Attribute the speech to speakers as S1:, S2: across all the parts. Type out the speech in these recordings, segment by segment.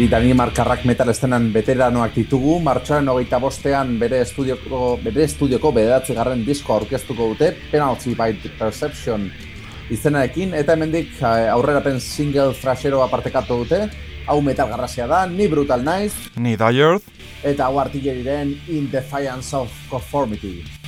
S1: Niri Danimarkarrak metal estenan veteranoak ditugu, martxoaren hogeita bostean bere estudioko, bere estudioko bedatzi garren disko aurkeztuko dute, Penalty by Perception izenarekin, eta hemendik eh, aurrerapen single thrashero apartekatu dute, hau metal garrasia da, ni Brutal Nice,
S2: ni Dyer,
S1: eta hau artilleriren In Defiance of Conformity.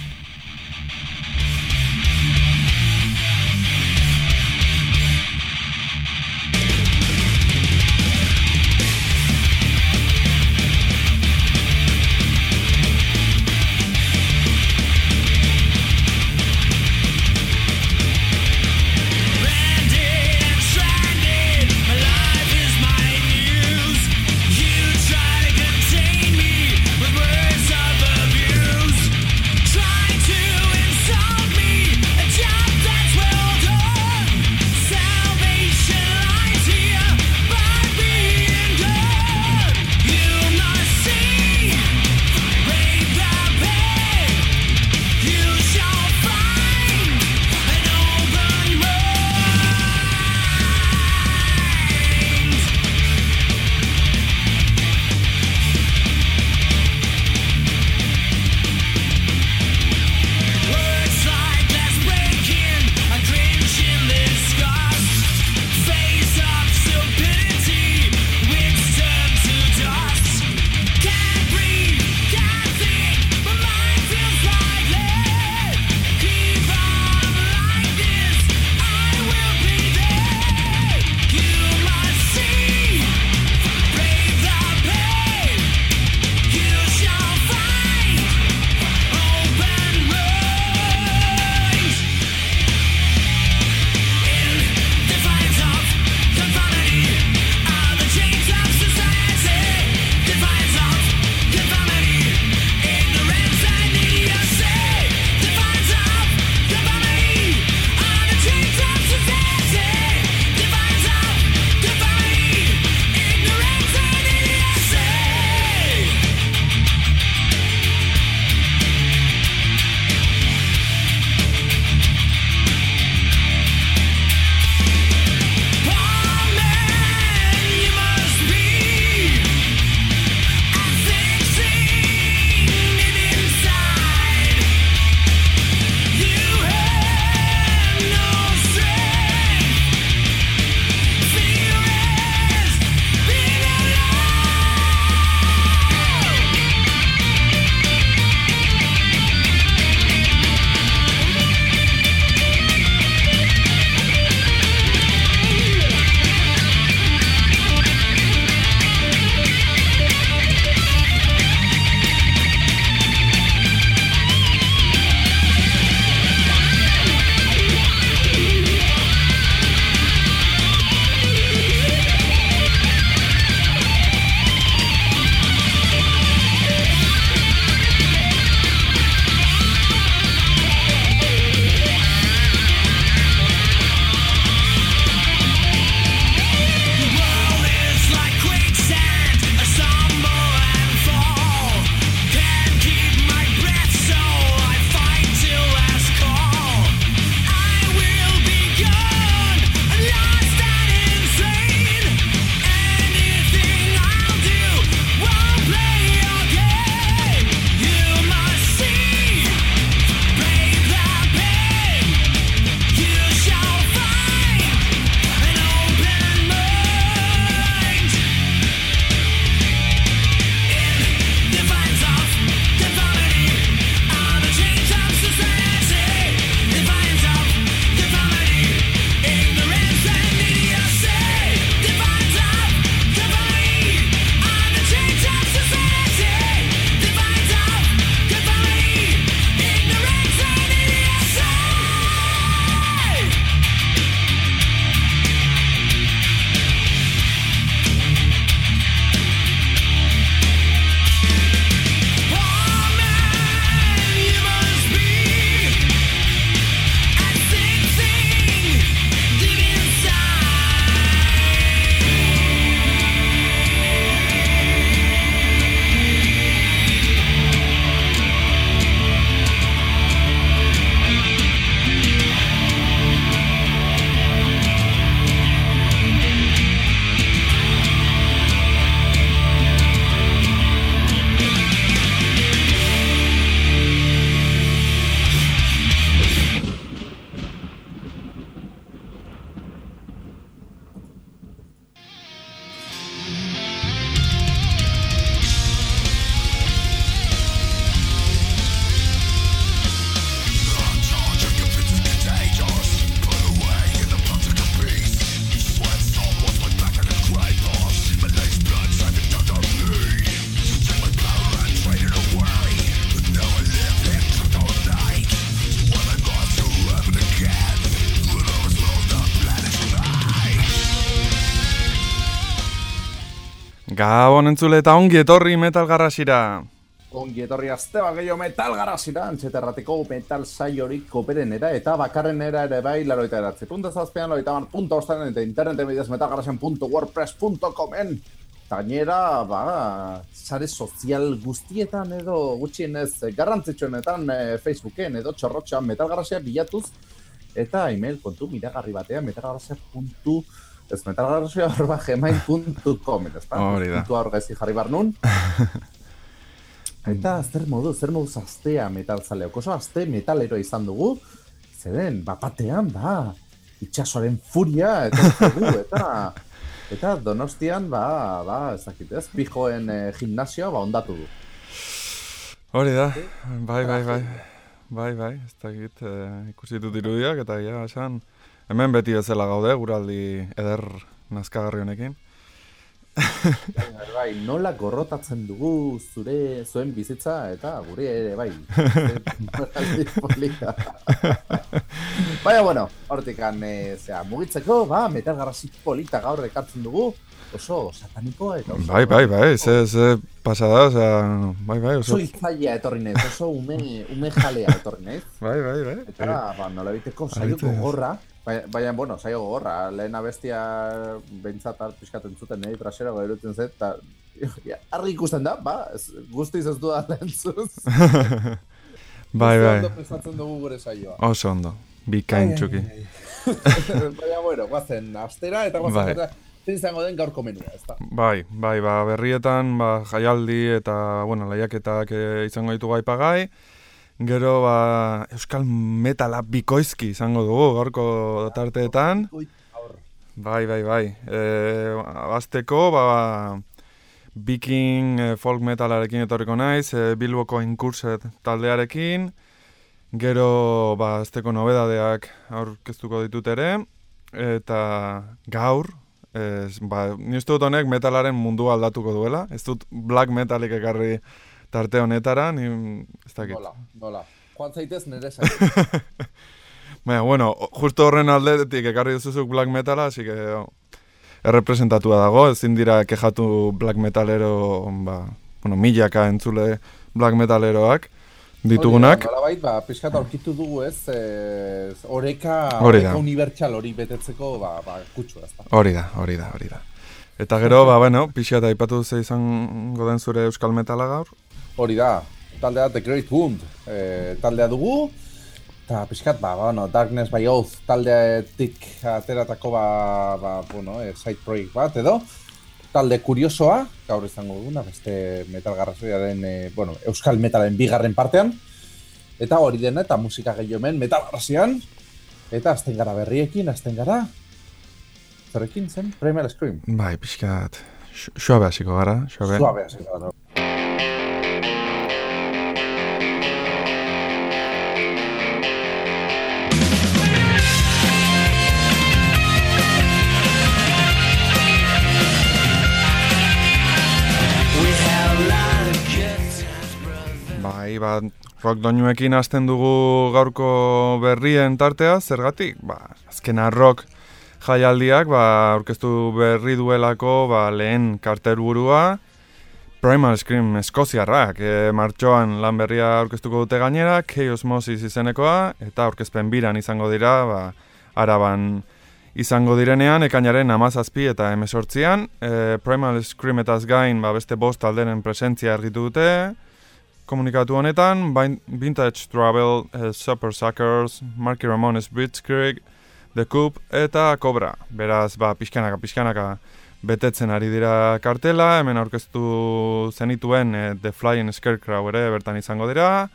S2: Gabon entzule eta ongi etorri metal.
S1: Ongi etorri azte gehiago metal garrasira, antxeterrateko metal saiorik koperenera eta bakarrenera ere bai laroita eratzi. Punto zazpean, loita man, punto ostaren eta interneten bidez metalgarrasen.wordpress.comen Gainera, ba, sare sozial guztietan edo gutxienez garrantzitsuenetan eh, Facebooken edo txorrotxan metalgarrasia bilatuz eta email kontu miragarri batean metalgarrasia.com ez metalgarrazioa horba gmail.com ez da?
S2: Hori da.
S1: Puntua hor gaizki jarri bar nun. Eta zer modu, zer modu aztea metal. Oso azte metalero izan dugu. Zeren, bapatean, ba, itxasoaren furia, eta dugu, eta... Eta donostian, ba, ba, ez dakit ez, pijoen eh, gimnasioa, ba, ondatu du.
S2: Hori da, bai, bai, bai. Bai, bai, ez dakit, eh, ikusi dut irudiak, eta ja, esan, Hemen beti bezala gaude, guraldi eder nazkagarri honekin.
S1: bai, bai, nola gorrotatzen dugu zure zuen bizitza eta gure ere bai. Baina, bueno, hortikan, e, zera, mugitzeko, ba, metal garrasi polita gaur ekartzen dugu, oso satanikoa eta oso...
S2: Bai, bai, bai, ze, ze pasada, oza, bai, bai,
S1: oso... Oso izaila etorri nez, oso ume, ume jalea etorri nez.
S2: Bai, bai, bai.
S1: Eta, ba, nola biteko, saioko gorra, Baina, baina, bueno, saio gogorra, lehen abestia behintzat pixkaten zuten, nahi, trasera gara erutzen zet, eta ja, argi ikusten da, ba, guztiz ez du da lehen zuz.
S2: bai, bai.
S1: Oso ondo prestatzen dugu gure saioa.
S2: Oso ondo, bikain txuki.
S1: baina, bueno, guazen, astera eta guazen, bai. eta zein zango den gaurko menua, ez da?
S2: Bai, bai, ba, berrietan, ba, jaialdi eta, bueno, laiaketak eh, izango ditugu aipagai. Gero ba, Euskal Metala bikoizki izango dugu gaurko tarteetan. Bai, bai, bai. E, azteko, ba, Viking e, folk metalarekin etorriko naiz, e, Bilboko inkurset taldearekin. Gero, ba, azteko nobedadeak aurkeztuko ditut ere. Eta gaur, ez, ba, niztu dut honek metalaren mundu aldatuko duela. Ez dut black metalik ekarri tarte honetara, ni ez dakit.
S1: Nola, nola. Juan zaitez nire
S2: Baina, bueno, justo horren aldetik ekarri duzuzuk black metala, así que oh, errepresentatua dago, ezin dira kejatu black metalero, ba, bueno, milaka entzule black metaleroak ditugunak.
S1: Hori bait, ba, pixkat aurkitu dugu ez, ez oreka, oreka unibertsal hori betetzeko, ba, ba, kutsu ez da.
S2: Hori da, hori da, hori da. Eta gero, ba, bueno, pixkat aipatu ze izan goden zure euskal metala gaur,
S1: Hori da, taldea The Great Wound e, taldea dugu, eta pixkat, ba, bueno, Darkness by Oath taldeatik ateratako, ba, ba, bueno, e, side project bat, edo, talde kuriosoa, gaur izango duguna, beste metal garrazoiaren, e, bueno, euskal metalen bigarren partean, eta hori dena, eta musika gehiomen metal garrazian, eta azten gara berriekin, azten gara, zerekin zen, Primal Scream.
S2: Bai, pixkat, suabe hasiko gara, suabe.
S1: Suabe hasiko gara.
S2: Bai, ba, rock doinuekin hasten dugu gaurko berrien tartea, zergatik? Ba, azkena rock jaialdiak, ba, orkestu berri duelako, ba, lehen karterburua, Primal Scream Eskoziarrak, e, martxoan lan berria orkestuko dute gainera, Chaos Moses izenekoa, eta orkezpen biran izango dira, ba, araban izango direnean, ekainaren amazazpi eta emesortzian, e, Primal Scream eta gain, ba, beste bost alderen presentzia argitu dute, komunikatu honetan, Vintage Travel, uh, Super Suckers, Marky Ramones Blitzkrieg, The Coop eta Cobra. Beraz, ba, pixkanaka, pixkanaka betetzen ari dira kartela, hemen aurkeztu zenituen uh, The Flying Scarecrow ere bertan izango dira,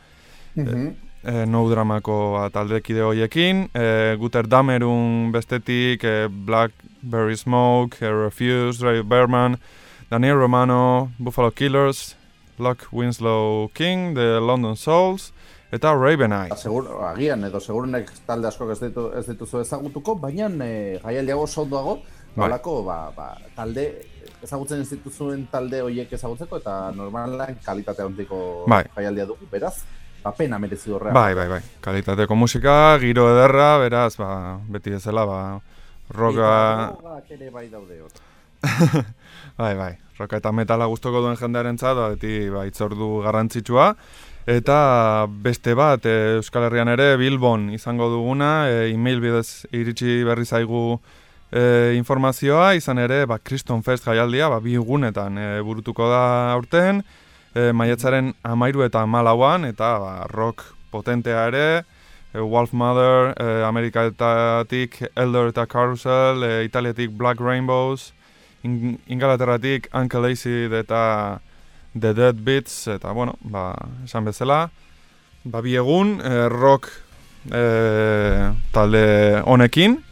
S2: mm -hmm. e, no dramako ba, taldekide hoiekin, e, Guter Damerun bestetik, e, Blackberry Smoke, e, Refuse, Ray Berman, Daniel Romano, Buffalo Killers, Luck Winslow King, The London Souls, eta Raven Eye.
S1: Segur, agian, edo segurunek talde asko ez, ditu, ez dituzu ezagutuko, baina e, jaialdiago sondoago, nolako, ba, ba, talde, ezagutzen ez dituzuen talde horiek ezagutzeko, eta normalan kalitate handiko bai. jaialdia dugu, beraz, ba, pena merezi horrean.
S2: Bai, bai, bai, kalitateko musika, giro ederra, beraz, ba, beti ezela, ba, roga...
S1: ere bai daude,
S2: bai, bai, roka eta metala gustoko duen jendearen zat, ba, beti ba, itzordu garrantzitsua. Eta beste bat, e, Euskal Herrian ere, Bilbon izango duguna, e, e-mail bidez iritsi berri zaigu e, informazioa, izan ere, ba, Kriston Fest jaialdia, ba, bi gunetan e, burutuko da aurten, e, maietzaren amairu eta malauan, eta ba, rock potentea ere, e, Wolf Mother, e, Amerikaetatik Elder eta Carousel, e, Italiatik Black Rainbows, in, Ingalaterratik Uncle Acid eta The Dead Beats, eta bueno, ba, esan bezala, ba, bi egun, e, rock e, talde honekin,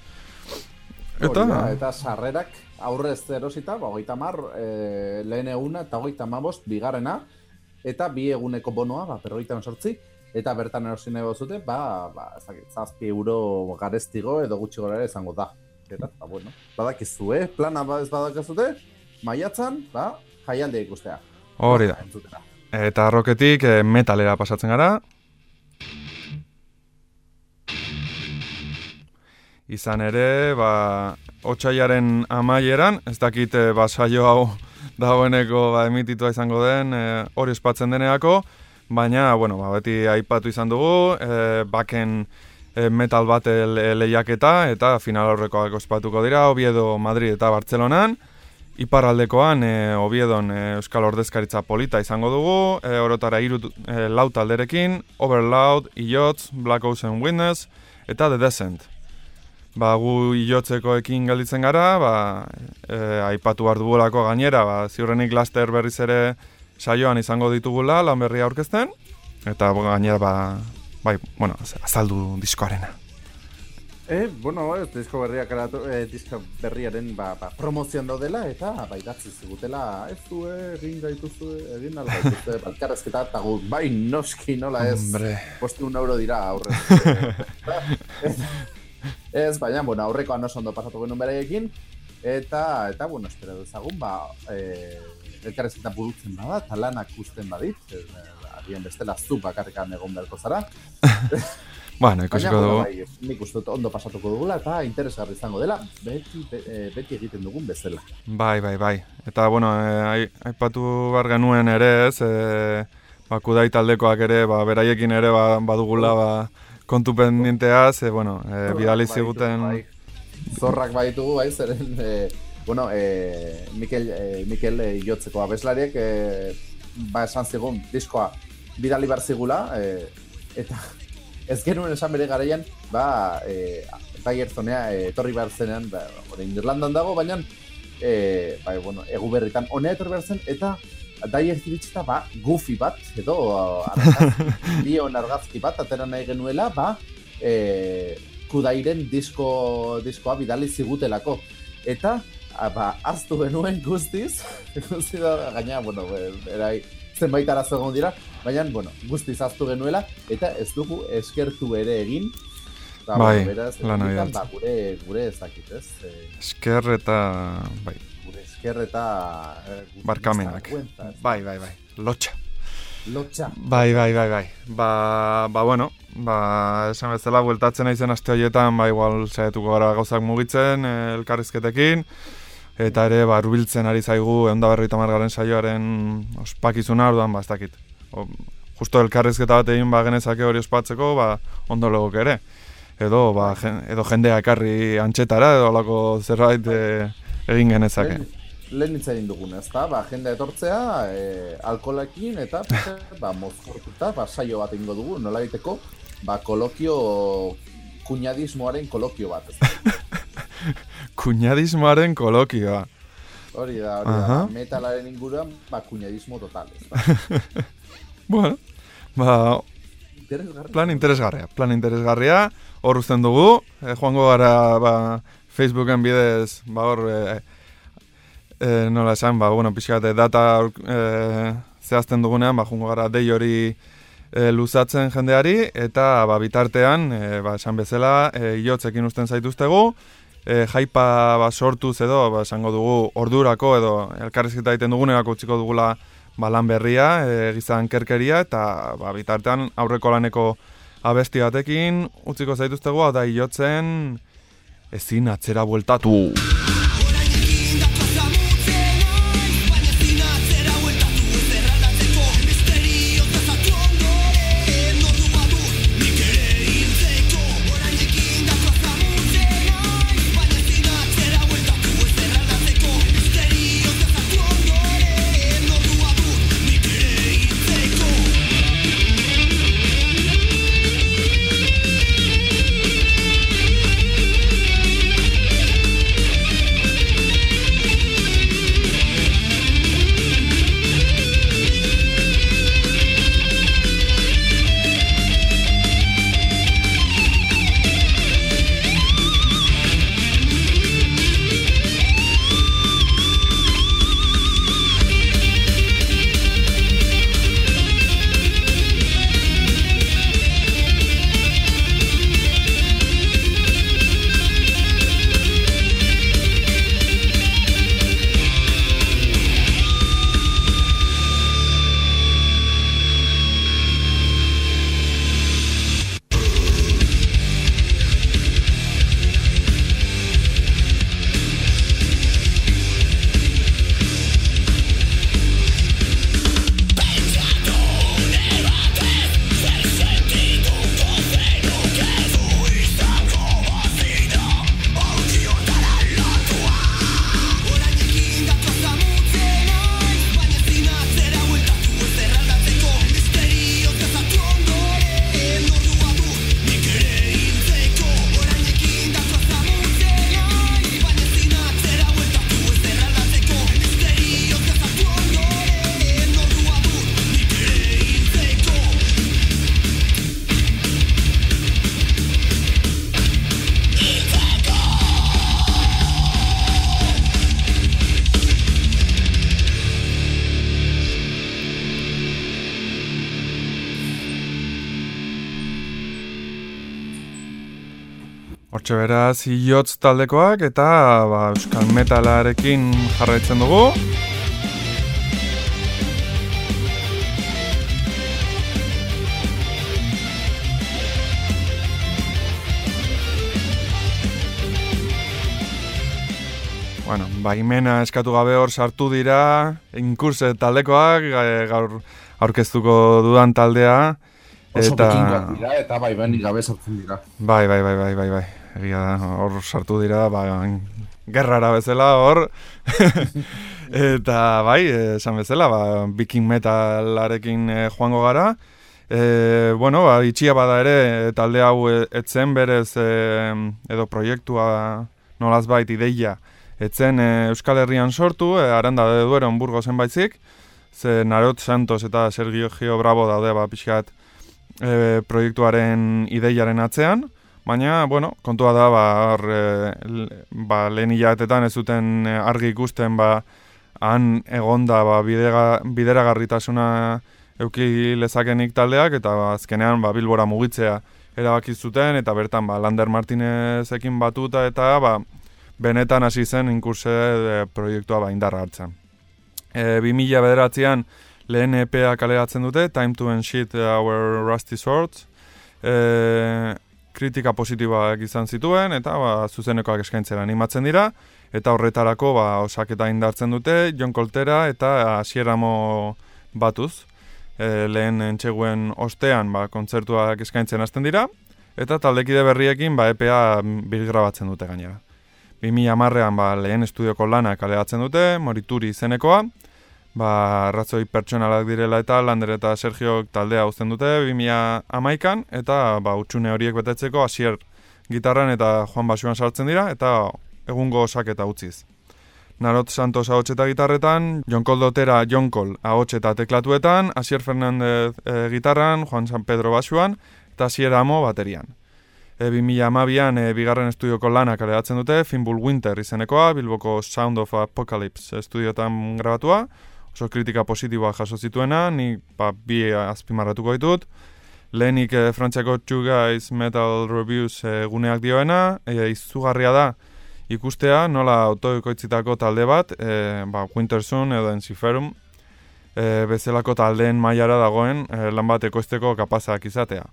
S1: Eta, eta sarrerak aurrez erosita, ba, goita mar, e, lehen eguna eta goita bost bigarrena, eta bi eguneko bonoa, ba, perroita sortzi, eta bertan erosine zute, ba, ba, zazpi euro garestigo edo gutxi gora ere izango da. Eta, ba, bueno, badakizu, eh? Plana ba, ez badakizute, maiatzan, ba, jaialde ikustea.
S2: Hori da. Eta roketik eh, metalera pasatzen gara, izan ere, ba, otxaiaren amaieran, ez dakit e, ba, saio hau dagoeneko ba, emititua izango den, e, hori espatzen deneako, baina, bueno, ba, beti aipatu izan dugu, e, baken e, metal battle lehiaketa, eta final horrekoak ospatuko dira, Oviedo, Madrid eta Bartzelonan, Iparraldekoan, e, Oviedon e, Euskal Ordezkaritza Polita izango dugu, e, orotara iru e, lau talderekin, Overloud, Iotz, Black Ocean Witness, eta The Descent ba, gu iotzeko ekin gelditzen gara, ba, e, aipatu behar dugulako gainera, ba, ziurrenik laster berriz ere saioan izango ditugula, lan berria aurkezten, eta gainera, ba, bai, bueno, azaldu diskoarena.
S1: E, bueno, ez, disko berriak eratu, e, disko berriaren ba, ba, promozioan daudela, eta bai datzi zigutela, ez du, egin gaituzu, egin alga gaituzu, balkarrezketa, eta gu, bai noski nola ez, Hombre. posti un euro dira aurrez. Ez, baina, bueno, aurrekoan oso ondo pasatu genuen beraiekin, eta, eta, bueno, espero duzagun, ba, e, elkarrezketan burutzen bada, eta lanak usten badit, e, adien bestela zu bakarrikan egon beharko zara.
S2: bueno, ikusiko dugu.
S1: Bai, nik uste ondo pasatuko dugula, eta interesgarri izango dela, beti, e, beti egiten dugun bezala.
S2: Bai, bai, bai. Eta, bueno, e, aipatu bar genuen ere, ez, e, ba, kudai taldekoak ere, ba, beraiekin ere, ba, badugula, ba, kontu pendientea, ze, bueno, e, bidali ziguten... Bai.
S1: Zorrak baitugu, bai, zeren, e, bueno, e, Mikel, e, Mikel e, jotzeko abeslariek, e, ba, esan zigun, diskoa, bidali bar zigula, e, eta ez genuen esan bere garaian, ba, e, Tiger Zonea, e, torri behar zenean, ba, Irlandan dago, baina, e, ba, bueno, egu berritan, honea etorri behar zen, eta Daier ziritzita, ba, gufi bat, edo, bion argazki bat, atera nahi genuela, ba, e, kudairen disko, diskoa bidali zigutelako. Eta, ba, aztu genuen guztiz, guzti da, gaina, bueno, erai, zenbait arazo egon dira, baina, bueno, guztiz aztu genuela, eta ez dugu eskertu ere egin,
S2: Ba, bai, beraz, lan
S1: ba, gure, gure ezakit, ez? Eh,
S2: Esker eta, bai,
S1: esker eta...
S2: Eh, Barkamenak. Bai, bai, bai. Lotxa.
S1: Lotxa.
S2: Bai, bai, bai, bai. Ba, ba bueno, ba, esan bezala, bueltatzen aizen aste horietan, ba, igual, saietuko gara gauzak mugitzen, eh, elkarrizketekin, eta ere, ba, rubiltzen ari zaigu, egon da berrita margaren saioaren ospakizuna, orduan, ba, ez dakit. O, justo elkarrizketa bat egin, ba, genezake hori ospatzeko, ba, ondo legok ere. Edo, ba, edo jendea ekarri antxetara, edo alako zerbait e, egin genezake
S1: lehen hitz egin dugun, ez da? Ba, jende etortzea, e, alkolekin eta ba, mozkortuta, ba, saio bat ingo dugu, nola egiteko, ba, kolokio, kuñadismoaren kolokio bat, ez da?
S2: kuñadismoaren kolokioa.
S1: Hori da, hori da, metalaren inguruan, ba, kuñadismo total, ez da?
S2: bueno, ba, plan interesgarria, plan interesgarria, hor uzten dugu, eh, joango gara, ba, Facebooken bidez, ba, hor, eh, e, nola esan, ba, bueno, pixkat, data e, zehazten dugunean, ba, jungo gara dei hori e, luzatzen jendeari, eta ba, bitartean, e, ba, esan bezala, e, iotzekin usten zaituztegu, e, jaipa ba, sortuz edo, ba, esango dugu, ordurako edo elkarrizketa egiten dugunerako utziko dugula ba, lan berria, e, gizan kerkeria, eta ba, bitartean aurreko laneko abesti batekin utziko zaituztegu, da iotzen ezin atzera bueltatu. Hortxe beraz, iotz taldekoak eta ba, euskal metalarekin jarraitzen dugu. Bueno, baimena eskatu gabe hor sartu dira, inkurse taldekoak, gaur aurkeztuko dudan taldea.
S1: Oso eta... dira, eta bai, gabe sartzen dira.
S2: Bai, bai, bai, bai, bai, bai. Egia da, hor sartu dira, ba, gerrara bezala, hor. eta bai, esan bezala, ba, viking metalarekin eh, joango gara. E, bueno, ba, itxia bada ere, talde hau etzen berez e, edo proiektua nolaz bait ideia etzen e, Euskal Herrian sortu, e, aranda de duero zen baitzik, ze Narot Santos eta Sergio Gio Bravo daude ba, pixkat, e, proiektuaren ideiaren atzean, baina, bueno, kontua da, ba, ar, e, ba, lehen hilatetan ez zuten e, argi ikusten, ba, han egonda ba, bidega, bideragarritasuna euki lezakenik taldeak, eta ba, azkenean ba, Bilbora mugitzea erabaki zuten, eta bertan ba, Lander Martinezekin batuta, eta ba, benetan hasi zen inkurse e, proiektua ba, indarra hartzen. E, 2000 bederatzean, lehen EPA kaleratzen dute, Time to Ensheet Our Rusty Swords, e, kritika positiboak izan zituen, eta ba, zuzenekoak eskaintzera animatzen dira, eta horretarako ba, osaketa indartzen dute, John Coltera eta Asieramo batuz, e, lehen entxeguen ostean ba, kontzertuak eskaintzen hasten dira, eta taldekide berriekin ba, EPA bilgrabatzen dute gainera. 2000 amarrean ba, lehen estudioko lana kaleratzen dute, Morituri izenekoa, ba, ratzoi pertsonalak direla eta Lander eta Sergio taldea uzten dute 2000 amaikan, eta ba, utxune horiek betetzeko hasier gitarran eta Juan Basuan sartzen dira, eta egungo osak eta utziz. Narot Santos ahots eta gitarretan, Jonkol Dotera Jonkol ahots eta teklatuetan, Asier Fernandez e, gitarran, Juan San Pedro Basuan, eta Asier Amo baterian. E, 2000 amabian e, bigarren estudioko lanak aleatzen dute, Finbull Winter izenekoa, Bilboko Sound of Apocalypse estudiotan grabatua, oso kritika positiboa jaso zituena, ni ba, bi azpimarratuko ditut. Lehenik e, Frantziako Two Guys Metal Reviews e, guneak dioena, e, izugarria da ikustea nola autoekoitzitako talde bat, e, ba, Wintersun edo Enziferum, e, bezalako taldeen mailara dagoen e, lan bat ekoizteko kapazak izatea.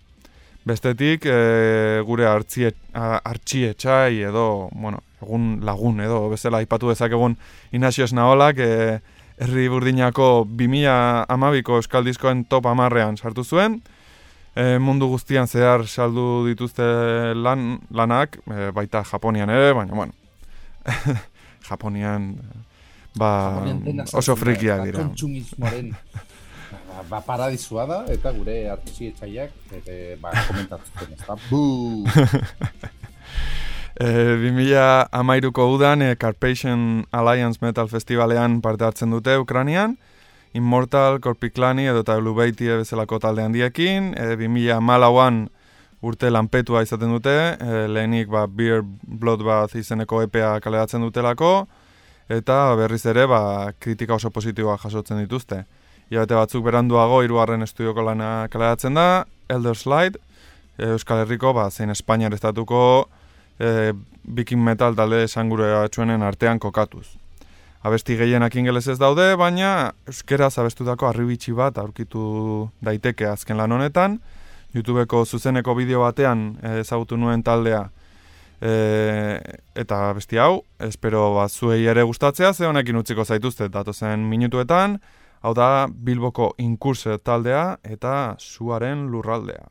S2: Bestetik, e, gure hartxie txai edo, bueno, egun lagun edo bezala aipatu dezakegun Inazio Esnaolak, e, herri burdinako 2000 amabiko euskal diskoen top amarrean sartu zuen. E, mundu guztian zehar saldu dituzte lan, lanak, e, baita Japonian ere, baina, bueno, Japonian ba, oso frikiak dira.
S1: Kontsumismoaren ba, paradisua da, eta gure artesi etxaiak, ba, komentatzen ez da.
S2: E, eh, 2000 amairuko udan e, Carpathian Alliance Metal Festivalean parte hartzen dute Ukranian, Immortal, Korpiklani edo eta Elubeiti bezalako talde handiekin, e, 2000 malauan urte lanpetua izaten dute, e, lehenik ba, Beer Bloodbath izeneko EPA kaleratzen dutelako, eta berriz ere ba, kritika oso positiboa jasotzen dituzte. Iabete batzuk beranduago, irugarren estudioko lana kaleratzen da, Elder Slide, Euskal Herriko, ba, zein Espainiar estatuko, e, bikin metal talde esangure atxuenen artean kokatuz. Abesti gehienak ingeles daude, baina euskera zabestutako arribitsi bat aurkitu daiteke azken lan honetan. Youtubeko zuzeneko bideo batean ezagutu nuen taldea e, eta besti hau, espero bat zuei ere gustatzea, ze honekin utziko zaituzte datozen minutuetan, hau da Bilboko inkurse taldea eta zuaren lurraldea.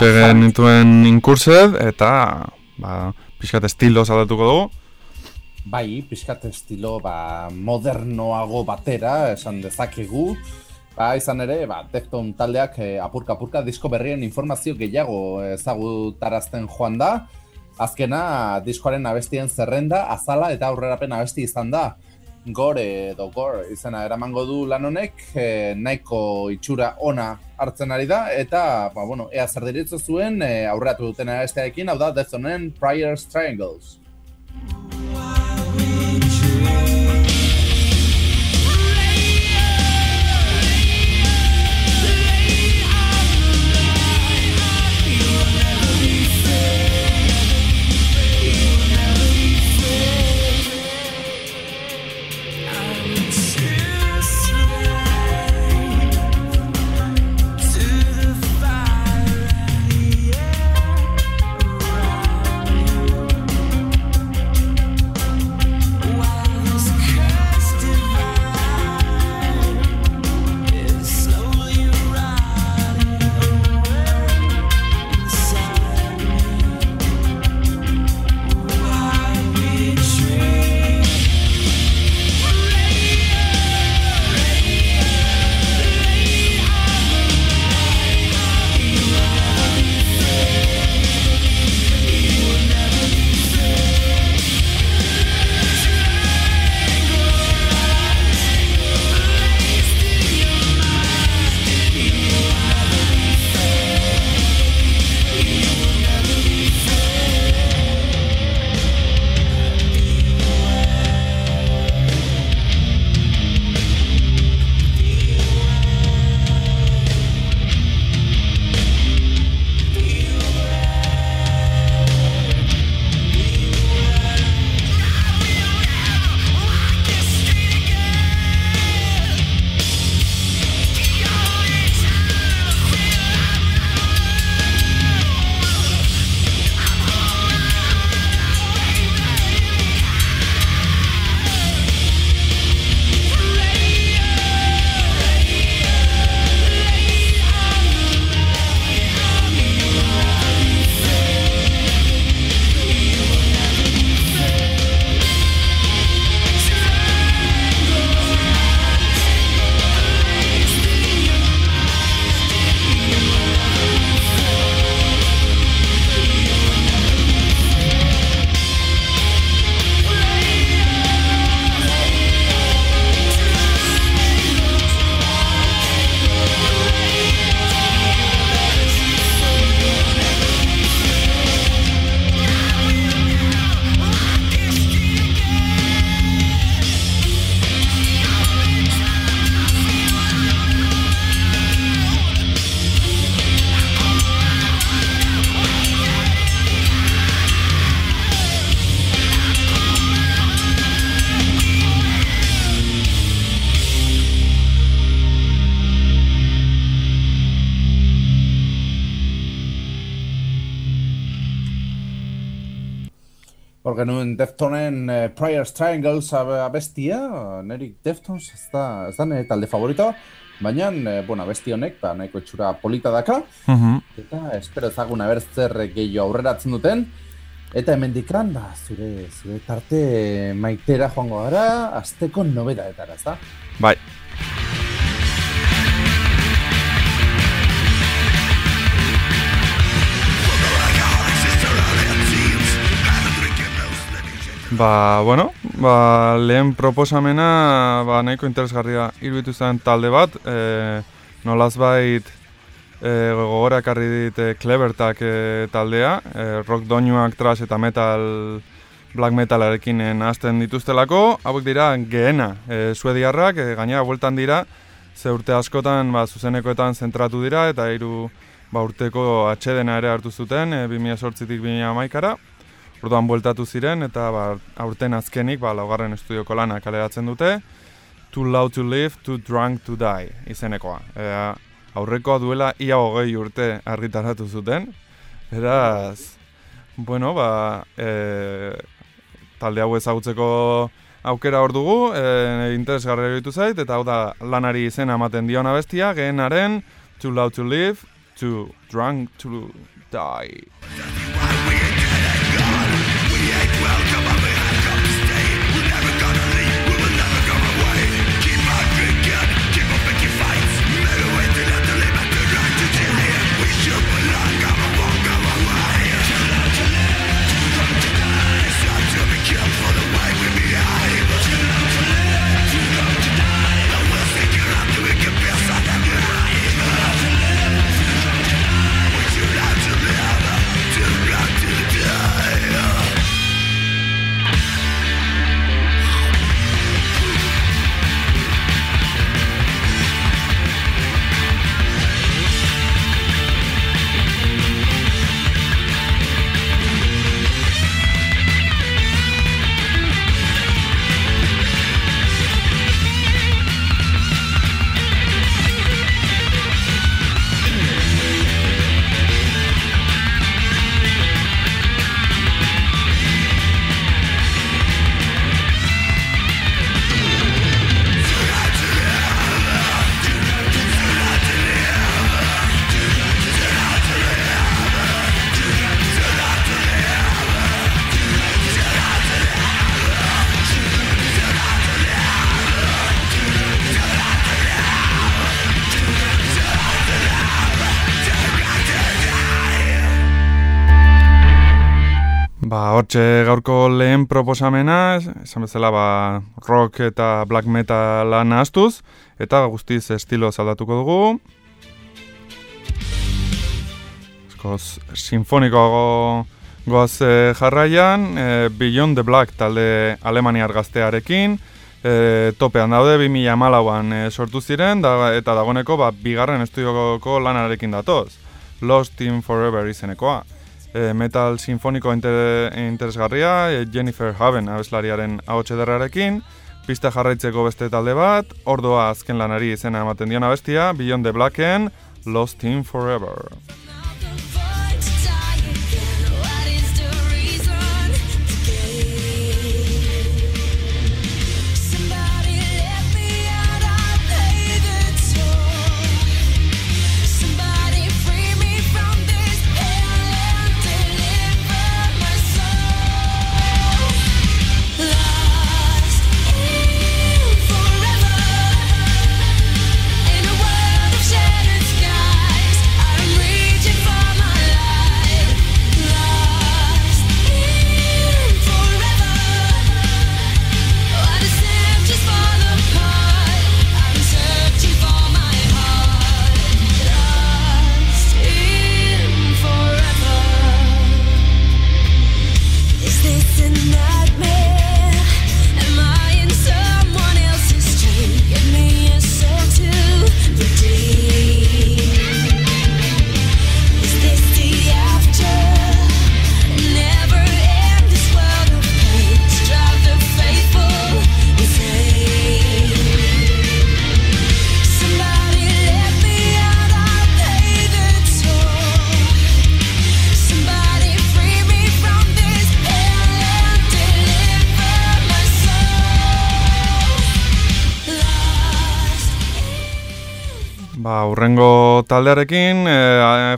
S2: Hor txegen nituen inkursed, eta ba, pixkat estilo zaldatuko dugu.
S3: Bai, pixkat estilo ba, modernoago batera, esan dezakegu. Ba, izan ere, ba, Defton taldeak eh, apurka-apurka disko berrien informazio gehiago ezagutarazten joan da. Azkena, diskoaren abestien zerrenda, azala eta aurrerapen abesti izan da. Gore edo gore izena eramango du lan honek, eh, nahiko itxura ona hartzen ari da, eta, ba, bueno, ea zer diritzu zuen, eh, aurreratu duten abestearekin, hau da, Deftonen Prior Triangles. Deftonen uh, Prior Triangles abestia, niri Deftones ez da, ez da nire talde favorito, baina, uh, bueno, abesti honek, ba, nahiko etxura polita daka,
S2: Mhm.
S3: eta espero ezaguna berzer gehiago aurreratzen duten, eta hemen dikran, ba, zure, zure tarte maitera joango gara, azteko nobedaetara, ez da?
S2: Bai. Ba, bueno, ba, lehen proposamena ba, nahiko interesgarria iruditu zen talde bat, e, nolaz bait e, gogora ekarri dit e, Clevertak e, taldea, e, rock doinuak, trash eta metal, black metalarekin e, nahazten dituztelako, hauek dira gehena, e, suediarrak, e, gainera bueltan dira, ze urte askotan ba, zuzenekoetan zentratu dira eta hiru ba, urteko atxedena ere hartu zuten, e, 2008-tik 2011-ara, Orduan bueltatu ziren eta ba, aurten azkenik ba, laugarren estudioko lana kaleratzen dute Too Loud to Live, Too Drunk to Die izenekoa. Ea, aurrekoa duela ia hogei urte argitaratu zuten. Beraz, bueno, ba, e, talde hau ezagutzeko aukera hor dugu, e, interesgarri egitu zait, eta hau da lanari izena ematen diona bestia, gehenaren
S3: Too Loud to Live, Too Drunk to Die. Ba, hortxe gaurko lehen proposamena, esan bezala ba, rock eta black metal nahaztuz, eta guztiz estilo zaldatuko dugu. Eskoz, sinfoniko goaz e, jarraian, e, Beyond the Black talde alemaniar gaztearekin, e, topean daude 2000 malauan e, sortu ziren, da, eta dagoneko ba, bigarren estudioko lanarekin datoz, Lost in Forever izenekoa e, metal sinfoniko inter, interesgarria, e, Jennifer Haven abeslariaren ahotxe derrarekin, pista jarraitzeko beste talde bat, ordoa azken lanari izena ematen dion abestia, Beyond the Blacken, Lost in Forever. Urrengo taldearekin e,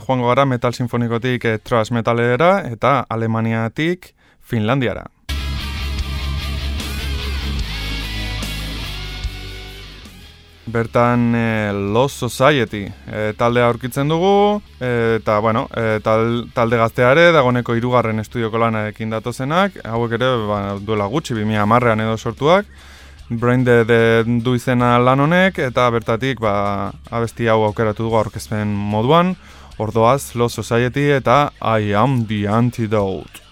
S3: joango gara metal sinfonikotik e, thrash metalera eta Alemaniatik Finlandiara. Bertan e, Lost Society e, taldea aurkitzen dugu eta bueno, e, talde gazteare dagoneko hirugarren estudioko lanarekin datozenak, hauek ere ba, duela gutxi 2010ean edo sortuak. Brain Dead du izena lan honek eta bertatik ba, abesti hau aukeratu dugu aurkezpen moduan, ordoaz Lost Society eta I Am The Antidote.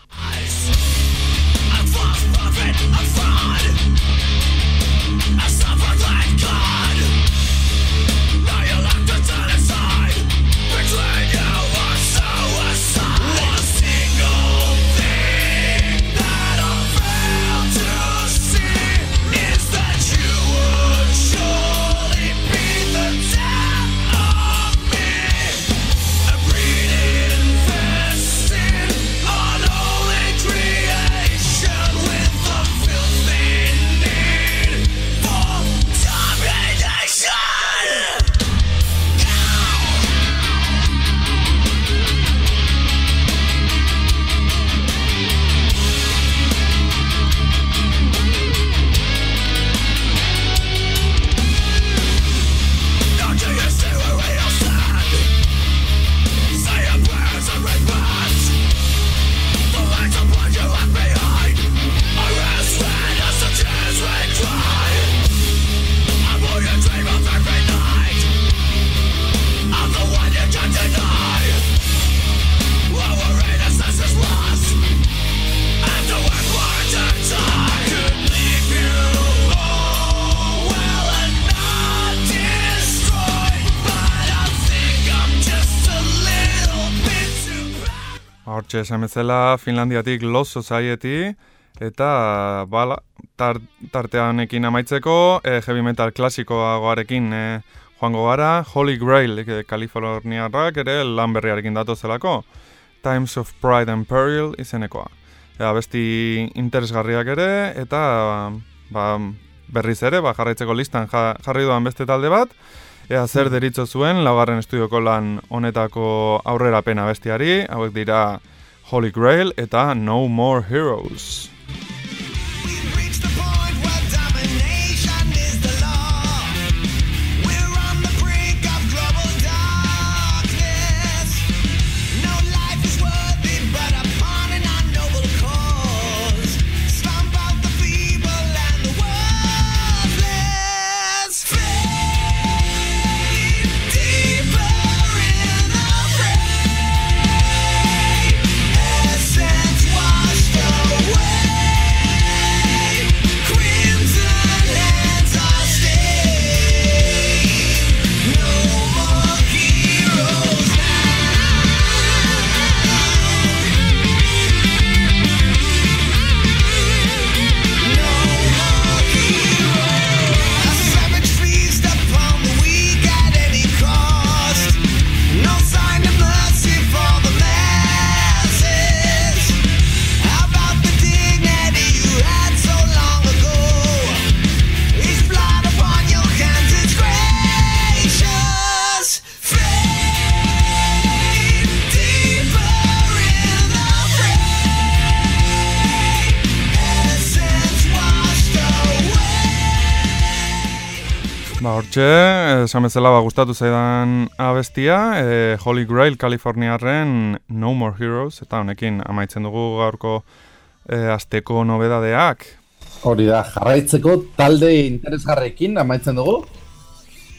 S3: Hortxe esan bezala Finlandiatik Lost Society, eta bala, tar, tarteanekin amaitzeko e, heavy metal klasikoagoarekin e, joango gara, Holy Grail, e, Kaliforniarrak ere lan berriarekin datozelako, Times of Pride and Peril izenekoa. Eta besti interesgarriak ere, eta ba, berriz ere, ba, jarraitzeko listan jarri doan beste talde bat, ea zer deritzo zuen, laugarren estudioko lan honetako aurrera pena bestiari, hauek dira Holy Grail eta No More Heroes. Hortxe, esan bezala ba, gustatu zaidan abestia, e, Holy Grail Kaliforniarren No More Heroes, eta honekin amaitzen dugu gaurko e, asteko nobedadeak.
S1: Hori da, jarraitzeko talde interesgarrekin amaitzen dugu,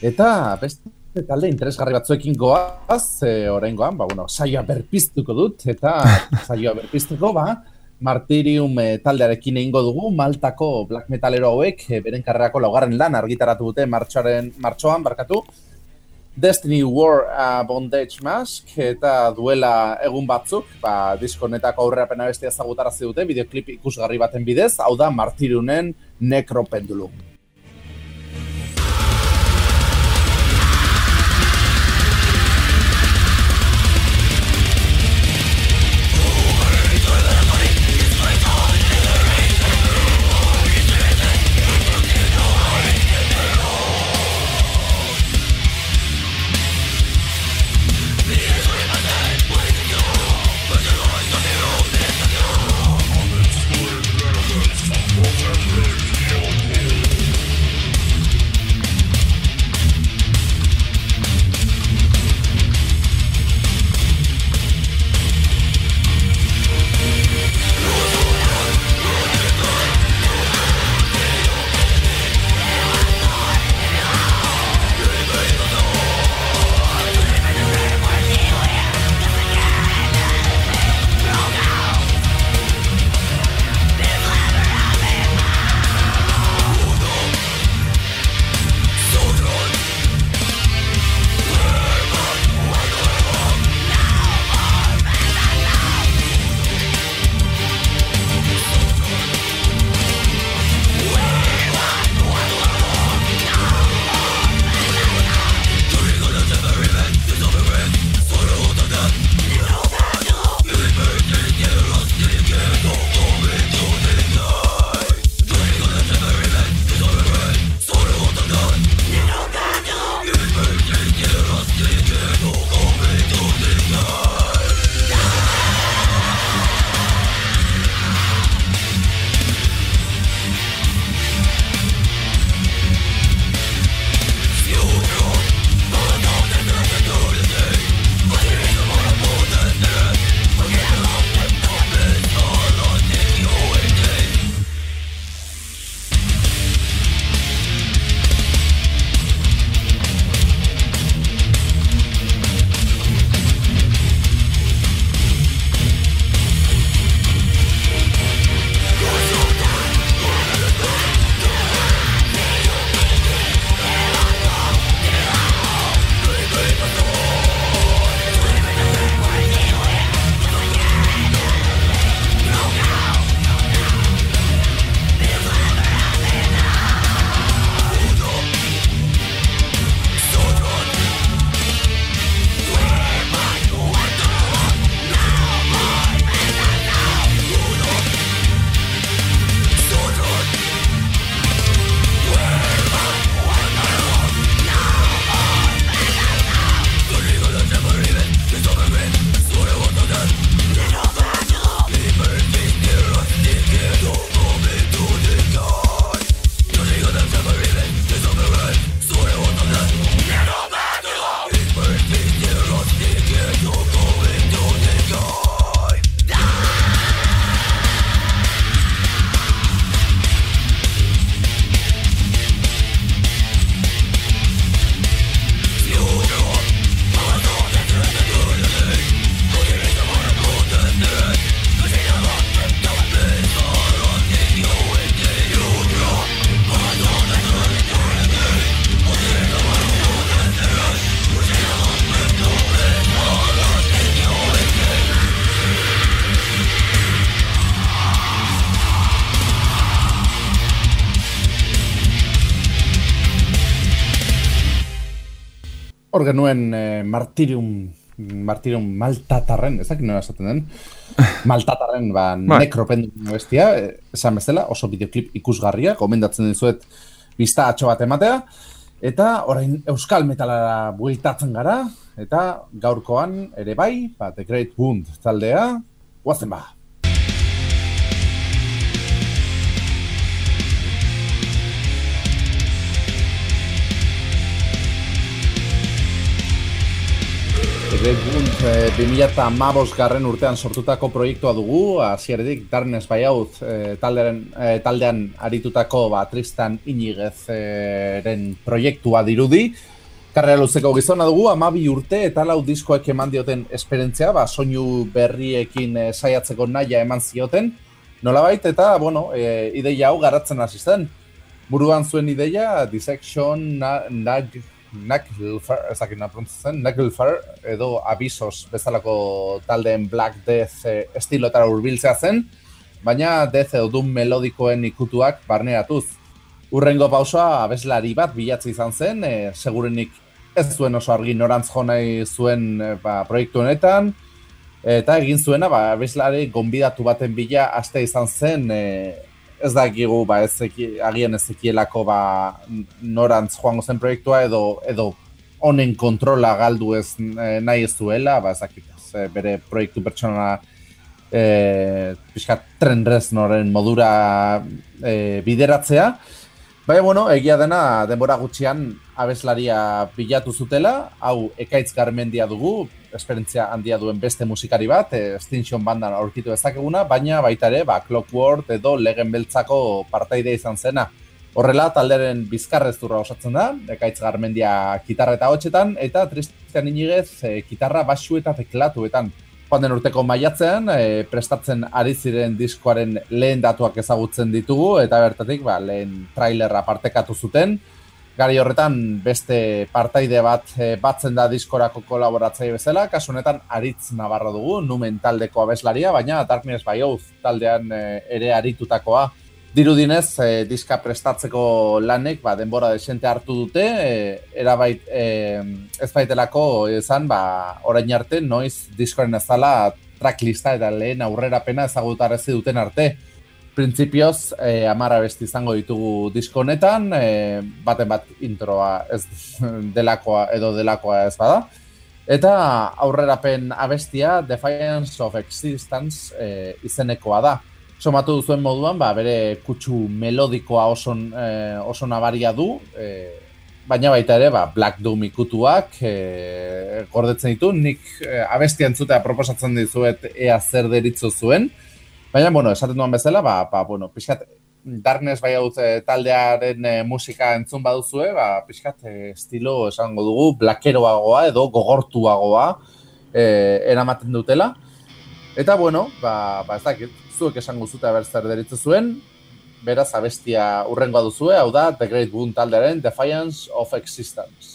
S1: eta beste talde interesgarri batzuekin goaz, e, orain goan, ba, bueno, saioa berpiztuko dut, eta saioa berpiztuko, ba, Martirium e, taldearekin egingo dugu, Maltako black metalero hauek e, beren karrerako laugarren lan argitaratu dute martxoaren martxoan barkatu. Destiny War uh, Bondage Mask eta duela egun batzuk, ba, diskonetako aurrera pena bestia zagutarazi dute, videoklip ikusgarri baten bidez, hau da Martiriunen Necropendulum. Hor genuen e, martirium, martirium maltatarren, ez dakit nola esaten den, maltatarren ba, bai. nekropendu bestia, esan bezala, oso videoklip ikusgarria, gomendatzen dizuet bizta atxo bat ematea, eta orain euskal metalara bueltatzen gara, eta gaurkoan ere bai, ba, The Great Wound taldea, guazen ba! Redbunt e, 2008 garren urtean sortutako proiektua dugu, hasieredik Darnes Baiaut e, taldean, e, taldean aritutako ba, Tristan Inigezren proiektua dirudi. Karrera luzeko gizona dugu, amabi urte eta lau diskoek eman dioten esperientzia, ba, soinu berriekin e, saiatzeko naia eman zioten. Nolabait eta, bueno, e, ideia hau garatzen hasi zen. Buruan zuen ideia, Dissection, Nag, Knucklefar, ezakit nahi Knucklefar, edo Abisos bezalako taldeen Black Death eh, estilotara urbiltzea zen, baina Death edo melodikoen ikutuak barneratuz. Urrengo pausoa abeslari bat bilatzi izan zen, e, segurenik ez zuen oso argi norantz jo nahi zuen e, ba, proiektu honetan, eta egin zuena ba, abeslari gonbidatu baten bila aste izan zen, e, ez da egigu, ba, ez agian ez ekielako ba, norantz joango zen proiektua edo edo honen kontrola galdu ez eh, nahi ez duela, ba, ez bere proiektu pertsona e, pixka trenrez noren modura e, bideratzea. Baina, bueno, egia dena denbora gutxian abeslaria bilatu zutela, hau ekaitz garmendia dugu, esperientzia handia duen beste musikari bat, Extinction bandan aurkitu ezakeguna, baina baita ere, ba, Clockwork edo legen beltzako partaide izan zena. Horrela, talderen bizkarrezturra osatzen da, ekaitz garmendia kitarra eta hotxetan, eta Tristan Inigez e, kitarra basu eta teklatuetan. Joan den urteko maiatzean, e, prestatzen ari ziren diskoaren lehen datuak ezagutzen ditugu, eta bertatik ba, lehen trailerra partekatu zuten, Gari horretan beste partaide bat e, batzen da diskorako kolaboratzaile bezala, kasu honetan Aritz Navarro dugu, numen taldeko abeslaria, baina Darkness by Oath taldean e, ere aritutakoa. Dirudinez, e, diska prestatzeko lanek ba, denbora desente hartu dute, e, erabait e, ez baitelako izan, ba, orain arte, noiz diskoren ez dala tracklista eta lehen aurrera pena ezagutarezi duten arte printzipioz e, amara besti izango ditugu disko honetan, e, baten bat introa ez delakoa edo delakoa ez bada. Eta aurrerapen abestia Defiance of Existence e, izenekoa da. Somatu duzuen moduan, ba, bere kutsu melodikoa oso, e, oso nabaria du, e, baina baita ere, ba, Black Doom ikutuak e, gordetzen ditu, nik e, abestia entzutea proposatzen dizuet ea zer deritzu zuen, Baina, bueno, esaten duan bezala, ba, ba bueno, pixkat, Darkness bai hau taldearen e, musika entzun baduzue, ba, pixkat, e, estilo esango dugu, blakeroagoa edo gogortuagoa e, eramaten dutela. Eta, bueno, ba, ba ez dakit, zuek esango zute abertzer deritzu zuen, beraz abestia urrengoa duzue, hau da, The Great Boon taldearen Defiance of Existence.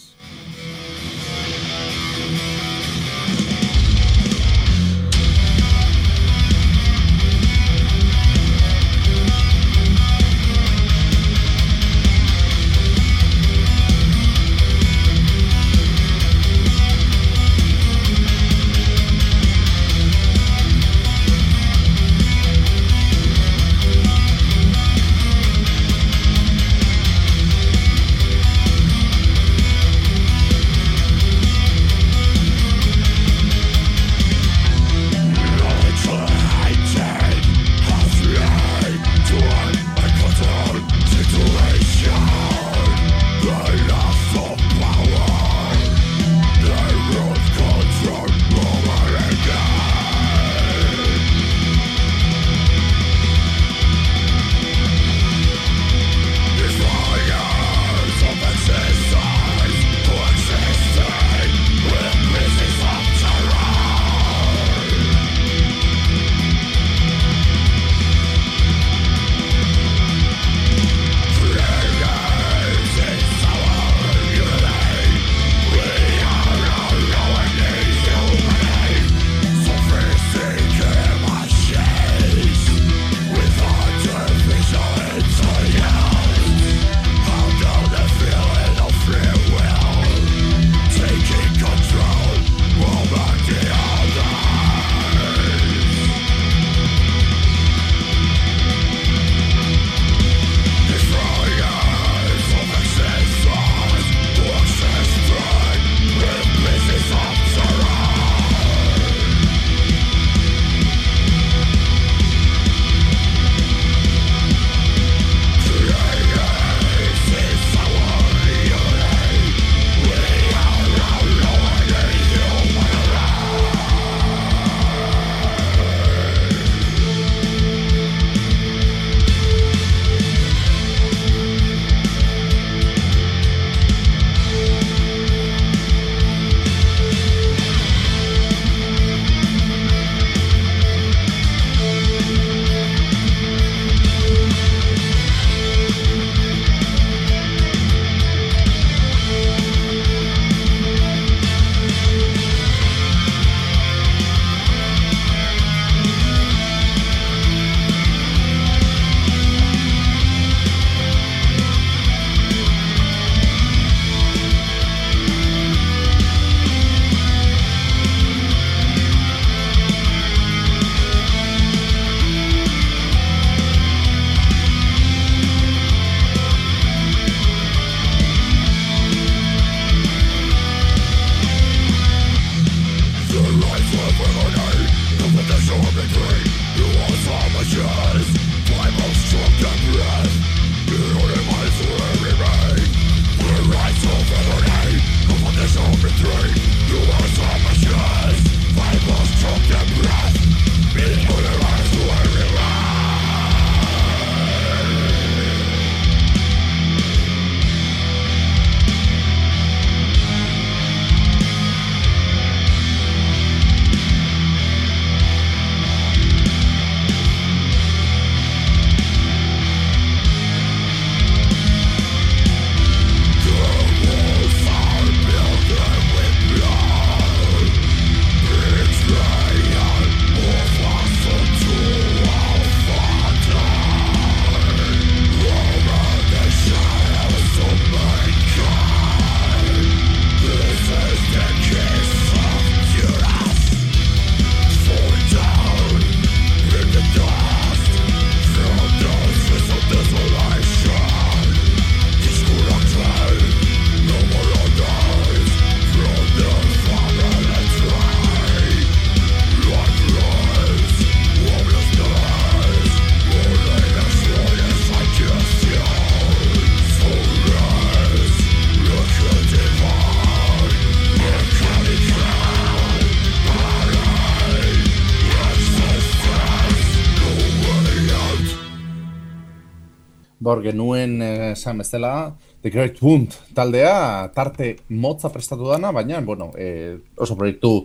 S1: Esan bezala, The Great Wound taldea, tarte motza prestatu dana, baina, bueno, e, oso proiektu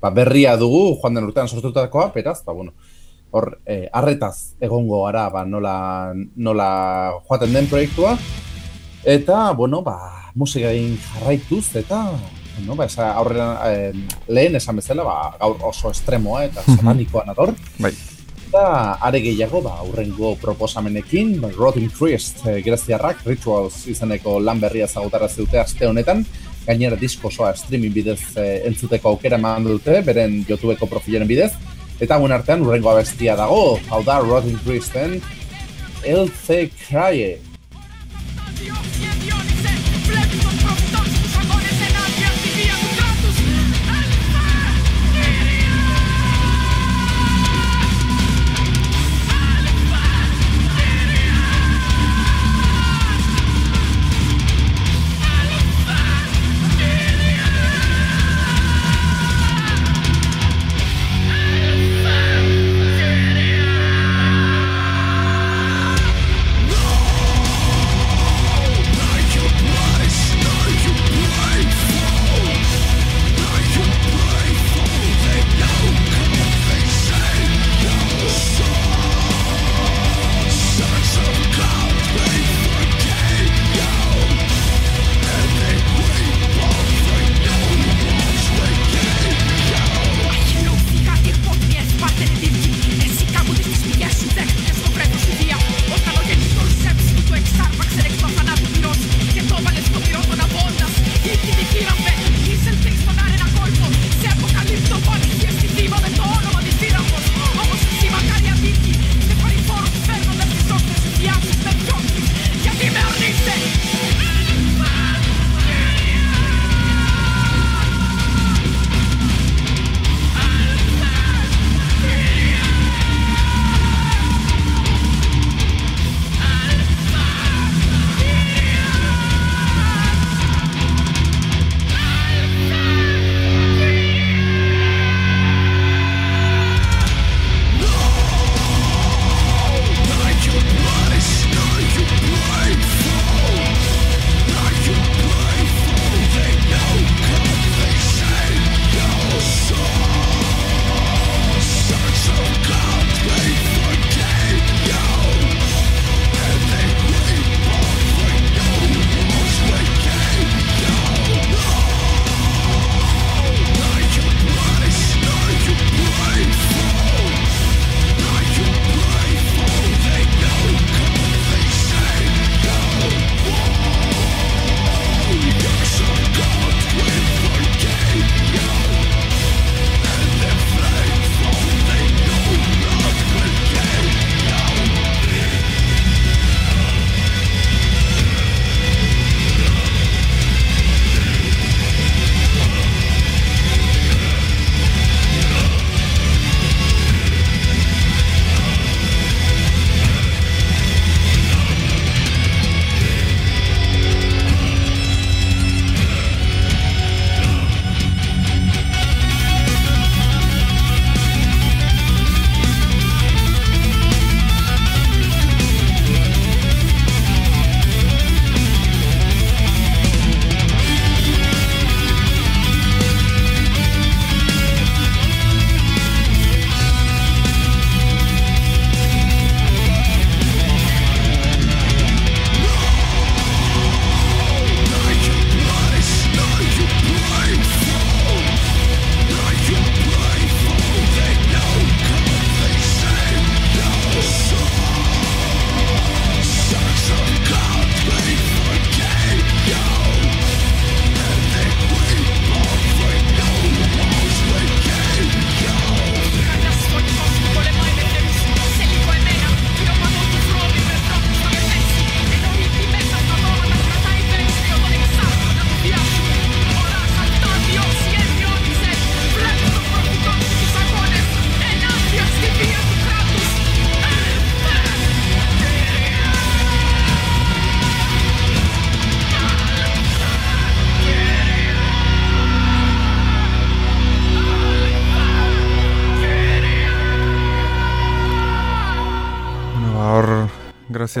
S1: ba, berria dugu, joan den urtean sortutakoa, beraz, ba, bueno, hor, e, arretaz egongo gara, ba, nola, nola joaten den proiektua, eta, bueno, ba, musika egin jarraituz, eta, no, ba, esa, aurrera, e, lehen esan bezala, ba, gaur oso estremoa eta satanikoa nador.
S2: Bai
S1: eta are gehiago ba aurrengo proposamenekin Rotting Priest e, Rituals izeneko lan berria zagutara dute aste honetan gainera disko osoa streaming bidez e, entzuteko aukera eman dute beren YouTubeko profilaren bidez eta guen artean urrengo abestia dago hau da Rotting Priesten El C.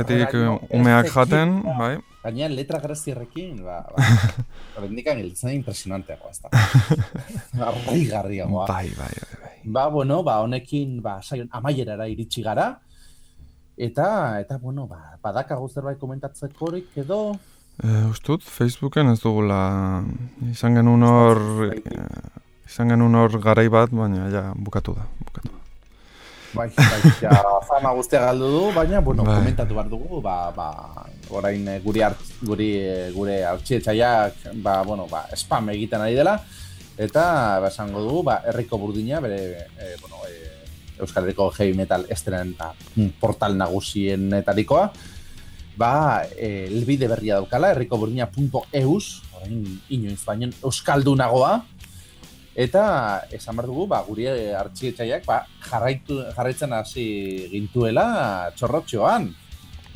S1: Horregaino,
S2: umeak jaten,
S1: ba.
S2: bai.
S1: Gaina letra grezierrekin, ba, ba, ba bendikan giltzen impresionanteagoa, ez da. Arrai garriagoa.
S2: Bai, bai, bai, bai.
S1: Ba, bueno, ba, honekin, ba, saion amaierara iritsi gara. Eta, eta, bueno, ba, badakagu zerbait komentatzekorik edo,
S2: E, ustut, Facebooken ez dugula izan genuen hor eh, izan genuen hor garai bat, baina ja bukatu da, bukatu.
S1: Bai, bai, ja, fama guztia galdu du, baina, bueno,
S2: Bai.
S1: komentatu behar dugu, ba, ba, orain eh, guri, art, guri eh, gure artxietxaiak, ba, bueno, ba, spam egiten ari dela, eta, ba, esango dugu, ba, herriko burdina, bere, e, bueno, e, Euskal Herriko heavy metal estren ba, portal nagusienetarikoa, ba, e, elbide berria daukala, herrikoburdina.eus, orain inoiz baino euskaldunagoa, eta esan behar dugu, ba, guri artxietxaiak ba, jarraitu, jarraitzen hasi gintuela txorrotxoan.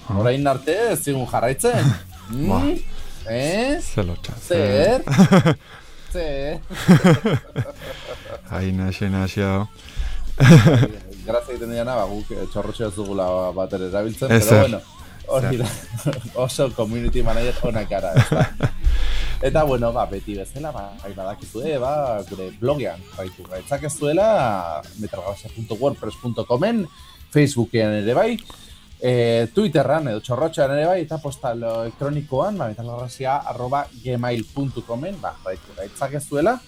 S2: Ah.
S1: Orain arte ez zigun jarraitzen. Mm? Eh?
S2: Zelotxa.
S1: Zer? Zer?
S2: Hain hasi hasi hau.
S1: Grazia egiten diana, ba, guk eh, txorrotxo ez dugula bat erabiltzen, pero bueno, hori da, oso community manager onak gara. Eta, bueno, ba, beti bezala, ba, bai badakizue, ba, gure blogean, baitu, gaitzakezuela, metalgalaxia.wordpress.comen, Facebookean ere bai, e, Twitterran edo txorrotxean ere bai, eta postal elektronikoan, ba, metalgalaxia arroba gmail.comen, ba, baitu, gaitzakezuela,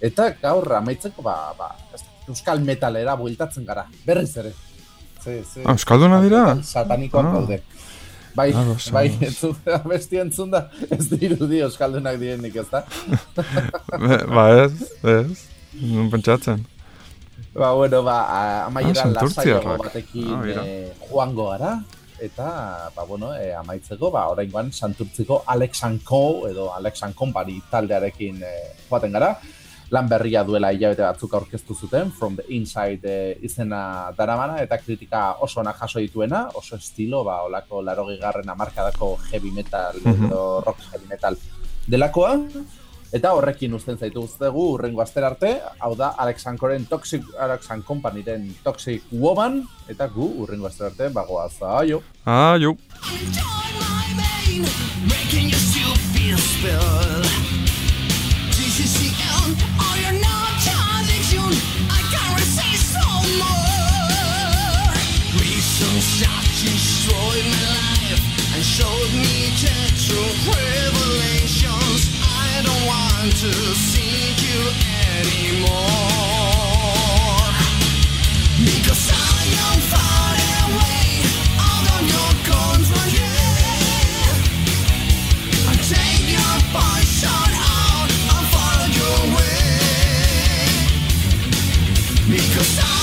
S1: eta gaur amaitzeko, ba, ba, ez euskal metalera bueltatzen gara, berriz ere. Ze, ze,
S2: Ah, Euskalduna dira?
S1: Satanikoak
S2: Ah.
S1: daude. Bai,
S2: Ados,
S1: bai,
S2: ados.
S1: entzun, abesti entzun da, ez dirudi euskaldunak direnik, ez da?
S2: Ba ez, ez. Nun pentsatzen.
S1: Ba, bueno, ba, amaiera
S2: Ah,
S1: lasaiago batekin
S2: Ah,
S1: eh, joango gara, eta, ba, bueno, eh, amaitzeko, ba, oraingoan santurtziko Alex and Co, edo Alex and Company taldearekin eh, joaten gara, lan berria duela hilabete batzuk aurkeztu zuten, From the Inside eh, izena daramana, eta kritika oso onak jaso dituena, oso estilo, ba, olako larogi garren amarkadako heavy metal, edo rock heavy metal delakoa, Eta horrekin uzten zaitu guztegu urrengo astera arte, hau da Alex Ankoren Toxic Alex and Companyren Toxic Woman, eta gu urrengo astera arte bagoaz, aio!
S2: Ah,
S3: to see you anymore. Because I